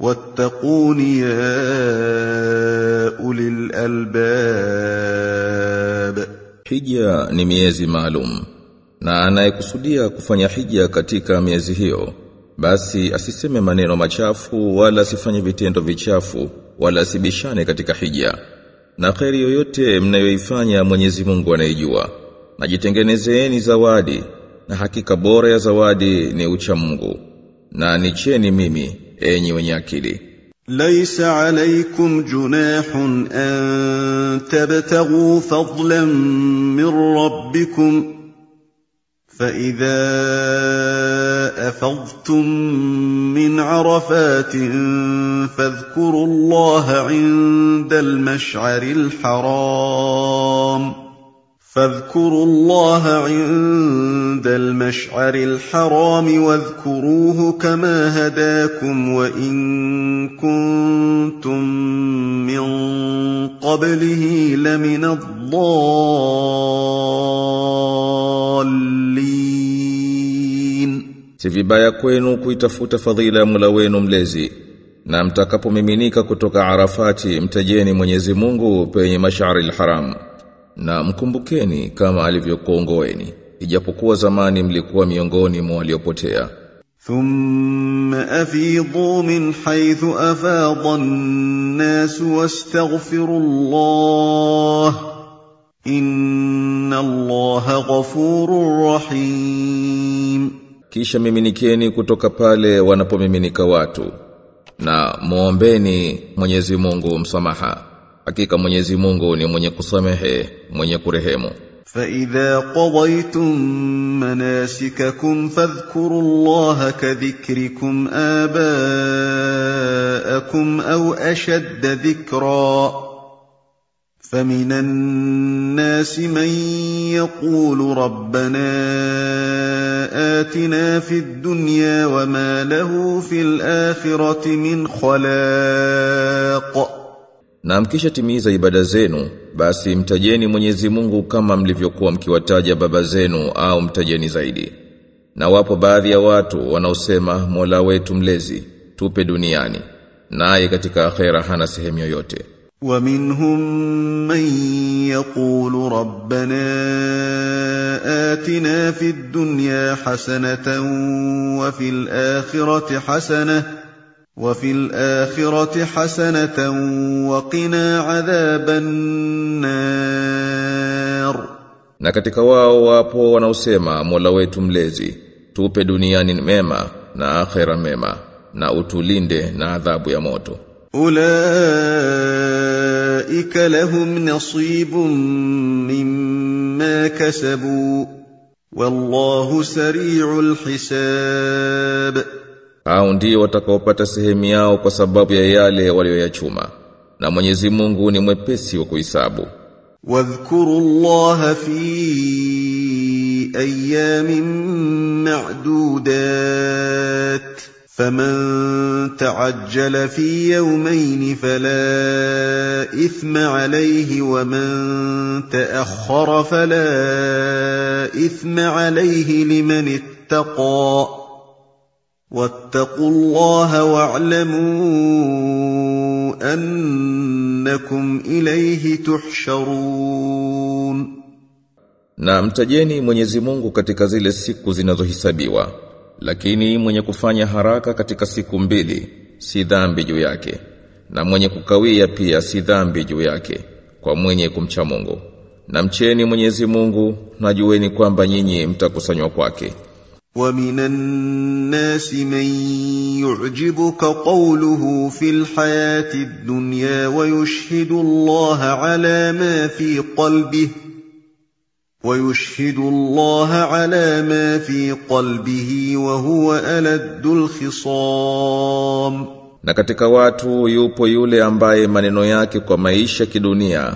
واتقون يا أولي الألباب Hija ni miezi maalum na anayekusudia kufanya hija katika miezi hiyo basi asiseme maneno machafu wala asifanye vitendo vichafu wala asibishane katika hija na kheri yoyote mnayoifanya Mwenyezi Mungu anaijua na jitengenezeeni zawadi na hakika bora ya zawadi ni ucha Mungu na nicheni mimi enyi wenye akili. ليس عليكم جناح أن تبتغوا فضلا من ربكم فإذا أفضتم من عرفات فاذكروا الله عند المشعر الحرام فاذكروا الله عند المشعر الحرام واذكروه كما هداكم وإن كنتم من قبله لمن الضالين Si vibaya kwenu kuitafuta fadhila ya Mola wenu mlezi na mtakapomiminika kutoka Arafati mtajeni Mwenyezi Mungu penye mashari al-haram na mkumbukeni kama alivyokuongoeni ijapokuwa zamani mlikuwa miongoni mwa waliopotea. Thumma afidhu min haythu afadha an-nas wastaghfirullah inna allaha ghafurur rahim. Kisha miminikeni kutoka pale wanapomiminika watu na muombeni Mwenyezi Mungu msamaha. Hakika Mwenyezi Mungu ni mwenye kusamehe mwenye kurehemu. فإذا قضيتم مناسككم فاذكروا الله كذكركم آباءكم أو أشد ذكرا فمن الناس من يقول ربنا آتنا في الدنيا وما له في الآخرة من خلاق Na mkisha timiza ibada zenu, basi mtajeni Mwenyezi Mungu kama mlivyokuwa mkiwataja baba zenu au mtajeni zaidi. Na wapo baadhi ya watu wanaosema Mola wetu mlezi, tupe duniani. Naye katika akhera hana sehemu yoyote. ومنهم من يقول ربنا آتنا في الدنيا حسنة وفي الآخرة حسنة وفي الآخرة حسنة وقنا عذاب النار Na katika wao wapo wanaosema Mola wetu mlezi, tupe duniani mema na akhera mema na utulinde na adhabu ya moto. أولئك لهم نصيب مما كسبوا والله سريع الحساب Hao ndio watakaopata sehemu yao kwa sababu ya yale walioyachuma. Na Mwenyezi Mungu ni mwepesi wa kuhesabu. واذكروا الله في أيام معدودات فمن تعجل في يومين فلا إثم عليه ومن تأخر فلا إثم عليه لمن اتقى واتقوا الله واعلموا أنكم إليه تحشرون Na mtajeni Mwenyezi Mungu katika zile siku zinazohisabiwa. Lakini mwenye kufanya haraka katika siku mbili si dhambi juu yake. Na mwenye kukawia pia si dhambi juu yake kwa mwenye kumcha Mungu. Na mcheni Mwenyezi Mungu na jueni kwamba nyinyi mtakusanywa kwake. ومن الناس من يعجبك قوله في الحياة الدنيا ويشهد الله على ما في قلبه ويشهد الله على ما في قلبه وهو ألد الخصام Na katika watu yupo yule ambaye maneno yake kwa maisha kidunia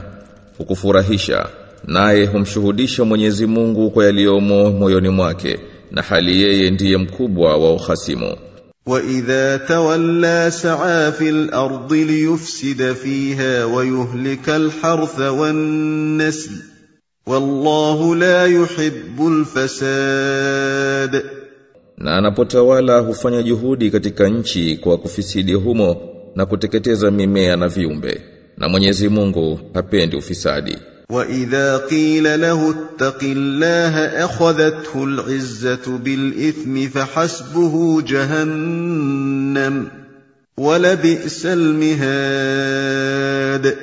hukufurahisha naye humshuhudisha Mwenyezi Mungu kwa yaliyomo moyoni mwake na hali yeye ndiye mkubwa wa uhasimu. وإذا تولى سعى في الأرض ليفسد فيها ويهلك الحرث والنسل والله لا يحب الفساد Na anapotawala hufanya juhudi katika nchi kwa kufisidi humo na kuteketeza mimea na viumbe. Na Mwenyezi Mungu hapendi ufisadi. وإذا قيل له اتق الله أخذته العزة بالإثم فحسبه جهنم ولبئس المهاد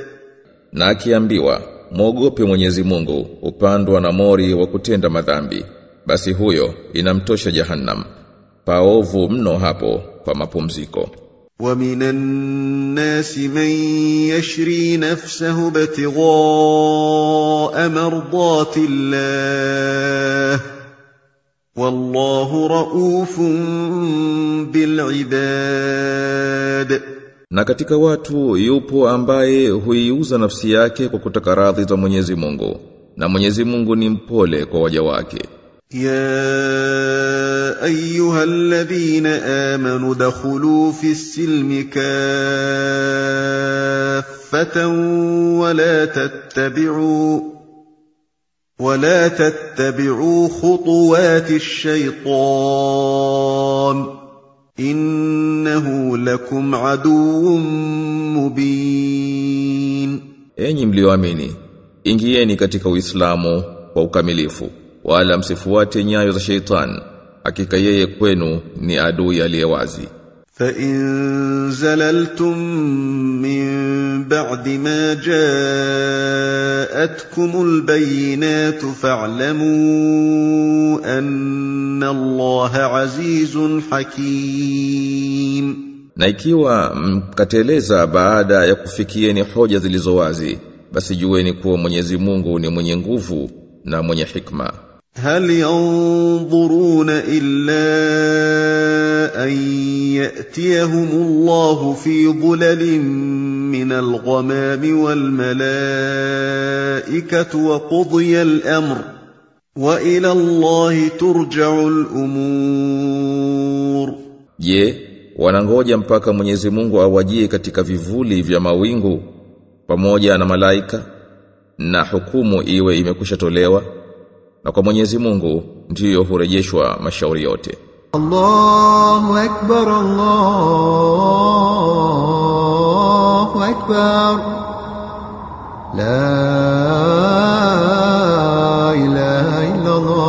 Na akiambiwa, mwogope Mwenyezi Mungu, upandwa na mori wa kutenda madhambi. Basi huyo inamtosha Jahannam. Paovu mno hapo kwa mapumziko. ومن الناس من يشري نفسه ابتغاء مرضات الله والله رؤوف بالعباد Na katika watu yupo ambaye huiuza nafsi yake kwa kutaka radhi za Mwenyezi Mungu. Na Mwenyezi Mungu ni mpole kwa waja wake. يا أيها الذين آمنوا ادخلوا في السلم كافة ولا تتبعوا ولا تتبعوا خطوات الشيطان إنه لكم عدو مبين. Enyi mlioamini, ingieni katika Uislamu kwa ukamilifu, wala msifuate nyayo za sheitan hakika yeye kwenu ni adui aliyewazi fa in zalaltum min ba'di ma ja'atkum bayyinatu fa'lamu anna Allaha azizun hakim. Na ikiwa mkateleza baada ya kufikieni hoja zilizo wazi basi jueni kuwa Mwenyezi Mungu ni mwenye nguvu na mwenye hikma. هل ينظرون إلا أن يأتيهم الله في ظلل من الغمام والملائكة وقضي الأمر وإلى الله ترجع الأمور Je, wanangoja mpaka Mwenyezi Mungu awajie katika vivuli vya mawingu pamoja na malaika na hukumu iwe imekwisha tolewa na kwa Mwenyezi Mungu ndiyo hurejeshwa mashauri yote. Allahu akbar Allahu akbar. La ilaha illa Allah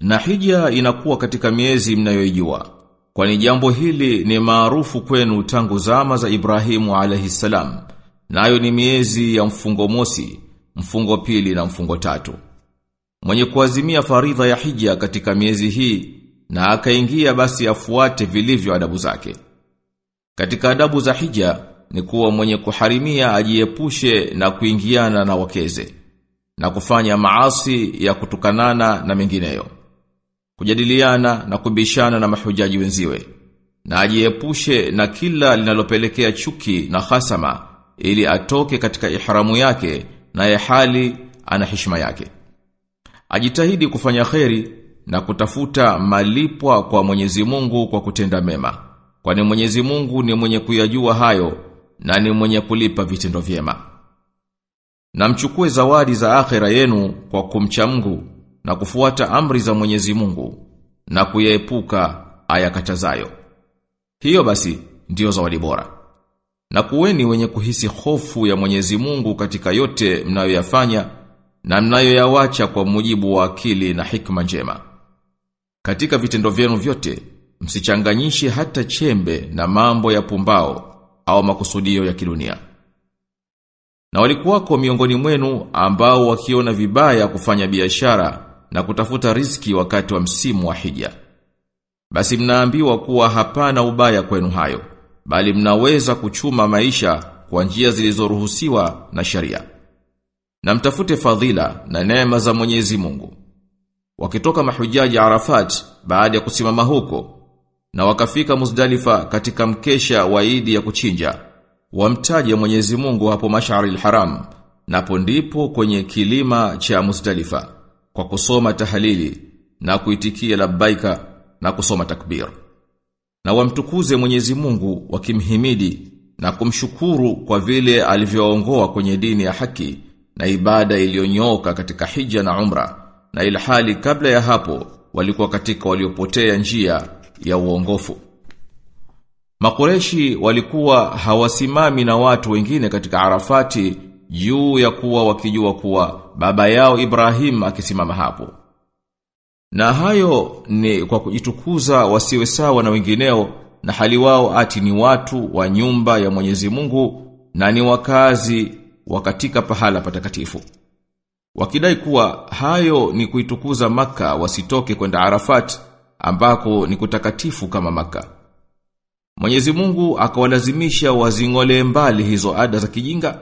Na hija inakuwa katika miezi mnayoijua kwani jambo hili ni maarufu kwenu tangu zama za Ibrahimu alayhi salam. Nayo ni miezi ya mfungo mosi, mfungo pili na mfungo tatu. Mwenye kuazimia faridha ya hija katika miezi hii na akaingia basi afuate vilivyo adabu zake. Katika adabu za hija ni kuwa mwenye kuharimia ajiepushe na kuingiana na wakeze na kufanya maasi ya kutukanana na mengineyo. Kujadiliana na kubishana na mahujaji wenziwe na ajiepushe na kila linalopelekea chuki na hasama ili atoke katika ihramu yake na ya hali ana heshima yake. Ajitahidi kufanya kheri na kutafuta malipwa kwa Mwenyezi Mungu kwa kutenda mema. Kwani Mwenyezi Mungu ni mwenye kuyajua hayo na ni mwenye kulipa vitendo vyema. namchukue zawadi za akhera yenu kwa kumcha Mungu na kufuata amri za Mwenyezi Mungu na kuyaepuka ayakatazayo. Hiyo basi ndiyo zawadi bora. Na kuweni wenye kuhisi hofu ya Mwenyezi Mungu katika yote mnayoyafanya na mnayoyawacha kwa mujibu wa akili na hikma njema. Katika vitendo vyenu vyote, msichanganyishe hata chembe na mambo ya pumbao au makusudio ya kidunia. Na walikuwako miongoni mwenu ambao wakiona vibaya kufanya biashara na kutafuta riziki wakati wa msimu wa hija. Basi mnaambiwa kuwa hapana ubaya kwenu hayo, bali mnaweza kuchuma maisha kwa njia zilizoruhusiwa na sharia. Na mtafute fadhila na neema za Mwenyezi Mungu. wakitoka mahujaji Arafat baada ya kusimama huko na wakafika Muzdalifa katika mkesha wa Idi ya kuchinja wamtaje Mwenyezi Mungu hapo Mash'aril Haram napo ndipo kwenye kilima cha Muzdalifa kwa kusoma tahalili na kuitikia labbaika na kusoma takbir na wamtukuze Mwenyezi Mungu wakimhimidi na kumshukuru kwa vile alivyoongoa kwenye dini ya haki na ibada iliyonyooka katika hija na umra na ilhali kabla ya hapo walikuwa katika waliopotea njia ya uongofu Makureshi walikuwa hawasimami na watu wengine katika Arafati juu ya kuwa wakijua kuwa baba yao Ibrahim akisimama hapo. Na hayo ni kwa kujitukuza wasiwe sawa na wengineo na hali wao ati ni watu wa nyumba ya Mwenyezi Mungu na ni wakazi wa katika pahala patakatifu. Wakidai kuwa hayo ni kuitukuza maka wasitoke kwenda Arafat ambako ni kutakatifu kama maka. Mwenyezi Mungu akawalazimisha wazingole mbali hizo ada za kijinga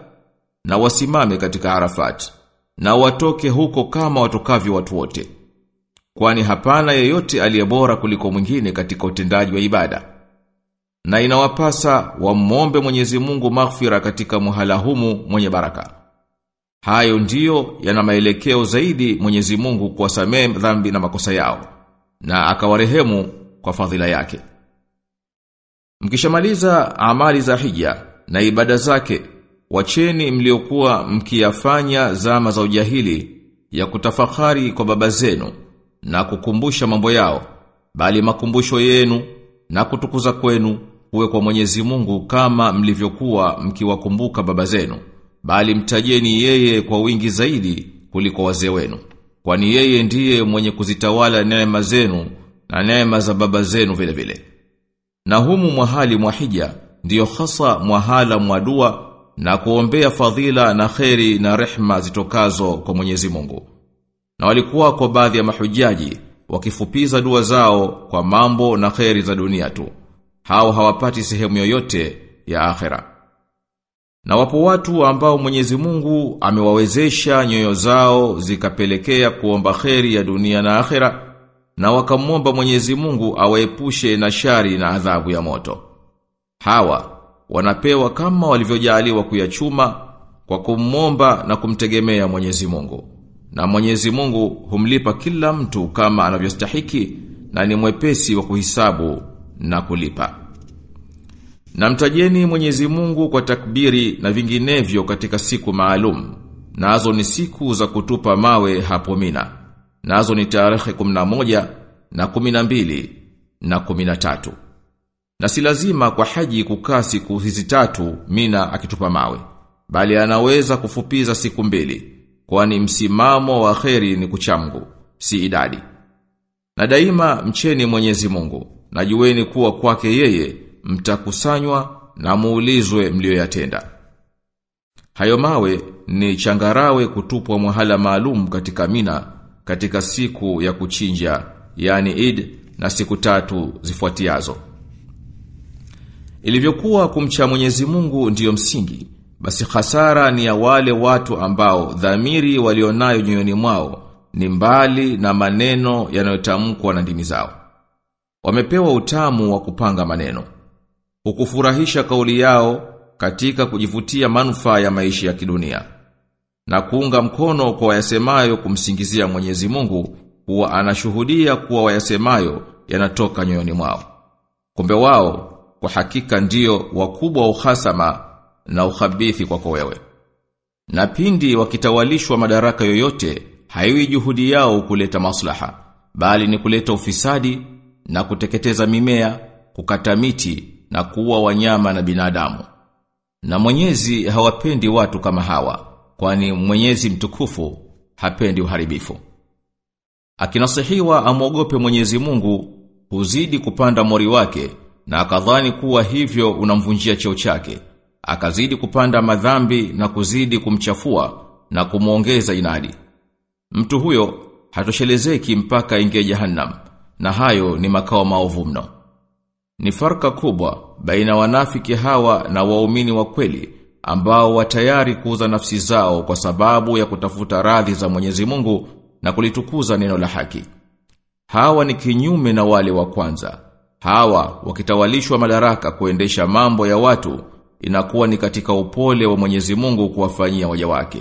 na wasimame katika Arafat na watoke huko kama watokavyo watu wote. Kwani hapana yeyote aliyebora kuliko mwingine katika utendaji wa ibada. Na inawapasa wamombe Mwenyezi Mungu maghfira katika muhala humu mwenye baraka. Hayo ndiyo yana maelekeo zaidi Mwenyezi Mungu kuwasamehe dhambi na makosa yao na akawarehemu kwa fadhila yake. Mkishamaliza amali za hija na ibada zake, wacheni mliokuwa mkiyafanya zama za ujahili ya kutafakari kwa baba zenu na kukumbusha mambo yao, bali makumbusho yenu na kutukuza kwenu uwe kwa Mwenyezi Mungu kama mlivyokuwa mkiwakumbuka baba zenu, bali mtajeni yeye kwa wingi zaidi kuliko wazee wenu, kwani yeye ndiye mwenye kuzitawala neema zenu na neema za baba zenu vile vile. Na humu mwahali mwahija ndiyo hasa mwahala mwadua na kuombea fadhila na kheri na rehma zitokazo kwa Mwenyezi Mungu. Na walikuwa kwa baadhi ya mahujaji wakifupiza dua zao kwa mambo na kheri za dunia tu. Hao hawapati sehemu yoyote ya akhera. Na wapo watu ambao Mwenyezi Mungu amewawezesha nyoyo zao zikapelekea kuomba kheri ya dunia na akhera na wakamwomba Mwenyezi Mungu awaepushe na shari na adhabu ya moto. Hawa wanapewa kama walivyojaliwa kuyachuma kwa kumwomba na kumtegemea Mwenyezi Mungu. Na Mwenyezi Mungu humlipa kila mtu kama anavyostahiki na ni mwepesi wa kuhisabu na kulipa. Namtajeni Mwenyezi Mungu kwa takbiri na vinginevyo katika siku maalum. Nazo ni siku za kutupa mawe hapo Mina. Nazo ni tarehe 11 na 12 na 13. Na si lazima kwa haji kukaa siku hizi tatu Mina akitupa mawe, bali anaweza kufupiza siku mbili, kwani msimamo wa kheri ni kuchamgu, si idadi. Na daima mcheni Mwenyezi Mungu, na jueni kuwa kwake yeye mtakusanywa na muulizwe mlioyatenda. Hayo mawe ni changarawe kutupwa mwahala maalum katika Mina katika siku ya kuchinja, yani Eid na siku tatu zifuatiazo. Ilivyokuwa kumcha Mwenyezi Mungu ndiyo msingi, basi hasara ni ya wale watu ambao dhamiri walionayo nyoyoni mwao ni mbali na maneno yanayotamkwa na ndimi zao. Wamepewa utamu wa kupanga maneno. Hukufurahisha kauli yao katika kujivutia manufaa ya maisha ya kidunia. Na kuunga mkono kwa wayasemayo kumsingizia Mwenyezi Mungu kuwa anashuhudia kuwa wayasemayo yanatoka nyoyoni mwao. Kumbe wao kwa hakika ndiyo wakubwa wa uhasama na ukhabithi kwako wewe. Na pindi wakitawalishwa madaraka yoyote, haiwi juhudi yao kuleta maslaha, bali ni kuleta ufisadi na kuteketeza mimea, kukata miti na kuua wanyama na binadamu. Na Mwenyezi hawapendi watu kama hawa, kwani Mwenyezi mtukufu hapendi uharibifu. Akinasihiwa amwogope Mwenyezi Mungu, huzidi kupanda mori wake na akadhani kuwa hivyo unamvunjia cheo chake. Akazidi kupanda madhambi na kuzidi kumchafua na kumuongeza inadi. Mtu huyo hatoshelezeki mpaka ingie jahannam na hayo ni makao maovu mno. Ni farka kubwa baina wanafiki hawa na waumini wa kweli ambao watayari kuuza nafsi zao kwa sababu ya kutafuta radhi za Mwenyezi Mungu na kulitukuza neno la haki. Hawa ni kinyume na wale wa kwanza. Hawa wakitawalishwa madaraka kuendesha mambo ya watu inakuwa ni katika upole wa Mwenyezi Mungu kuwafanyia waja wake.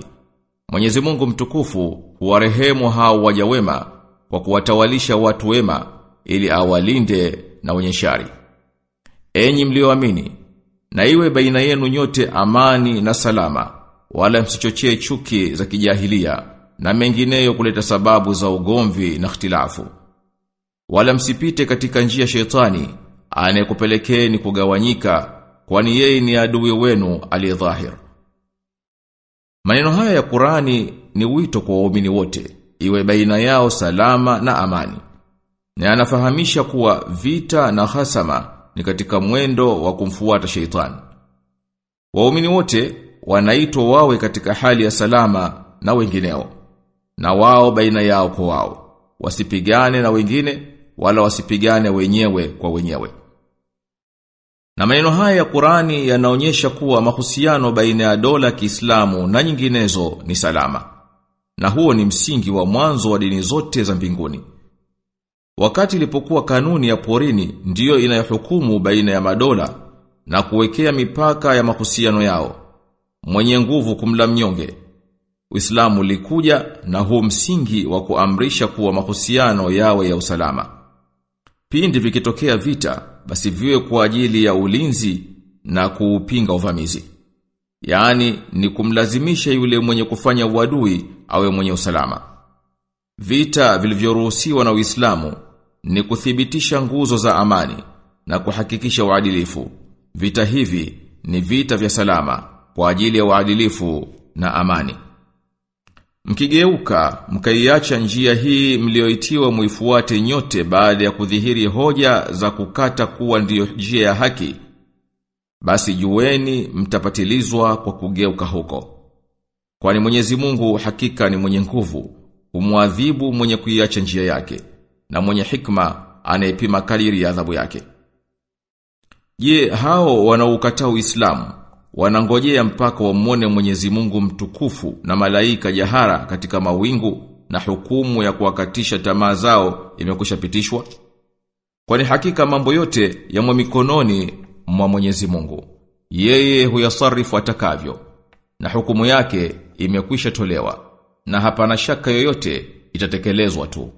Mwenyezi Mungu mtukufu huwarehemu hao waja wema kwa kuwatawalisha watu wema ili awalinde na wenye shari. Enyi mlioamini, na iwe baina yenu nyote amani na salama, wala msichochee chuki za kijahilia na mengineyo kuleta sababu za ugomvi na ikhtilafu. Wala msipite katika njia shetani anayekupelekeni kugawanyika kwani yeye ni adui wenu aliyedhahir. Maneno haya ya Qurani ni wito kwa waumini wote, iwe baina yao salama na amani. Na anafahamisha kuwa vita na hasama ni katika mwendo wa kumfuata sheitani. Waumini wote wanaitwa wawe katika hali ya salama na wengineo. Na wao baina yao kwa wao. Wasipigane na wengine wala wasipigane wenyewe kwa wenyewe. Na maneno haya ya Qurani yanaonyesha kuwa mahusiano baina ya dola Kiislamu na nyinginezo ni salama. Na huo ni msingi wa mwanzo wa dini zote za mbinguni. Wakati ilipokuwa kanuni ya porini ndiyo inayohukumu baina ya madola na kuwekea mipaka ya mahusiano yao. Mwenye nguvu kumla mnyonge. Uislamu likuja na huo msingi wa kuamrisha kuwa mahusiano yawe ya usalama. Pindi vikitokea vita, basi viwe kwa ajili ya ulinzi na kuupinga uvamizi. Yaani ni kumlazimisha yule mwenye kufanya uadui awe mwenye usalama. Vita vilivyoruhusiwa na Uislamu ni kuthibitisha nguzo za amani na kuhakikisha uadilifu. Vita hivi ni vita vya salama kwa ajili ya uadilifu na amani. Mkigeuka, mkaiacha njia hii mlioitiwa muifuate nyote baada ya kudhihiri hoja za kukata kuwa ndiyo njia ya haki, basi jueni mtapatilizwa kwa kugeuka huko. Kwani Mwenyezi Mungu hakika ni mwenye nguvu, humwadhibu mwenye kuiacha njia yake, na mwenye hikma anayepima kadiri ya adhabu yake. Je, hao wanaoukataa Uislamu wanangojea mpaka wamwone Mwenyezi Mungu mtukufu na malaika jahara katika mawingu na hukumu ya kuwakatisha tamaa zao imekwisha pitishwa? Kwani hakika mambo yote yamo mikononi mwa Mwenyezi Mungu. Yeye huyasarifu atakavyo na hukumu yake imekwisha tolewa na hapana shaka yoyote itatekelezwa tu.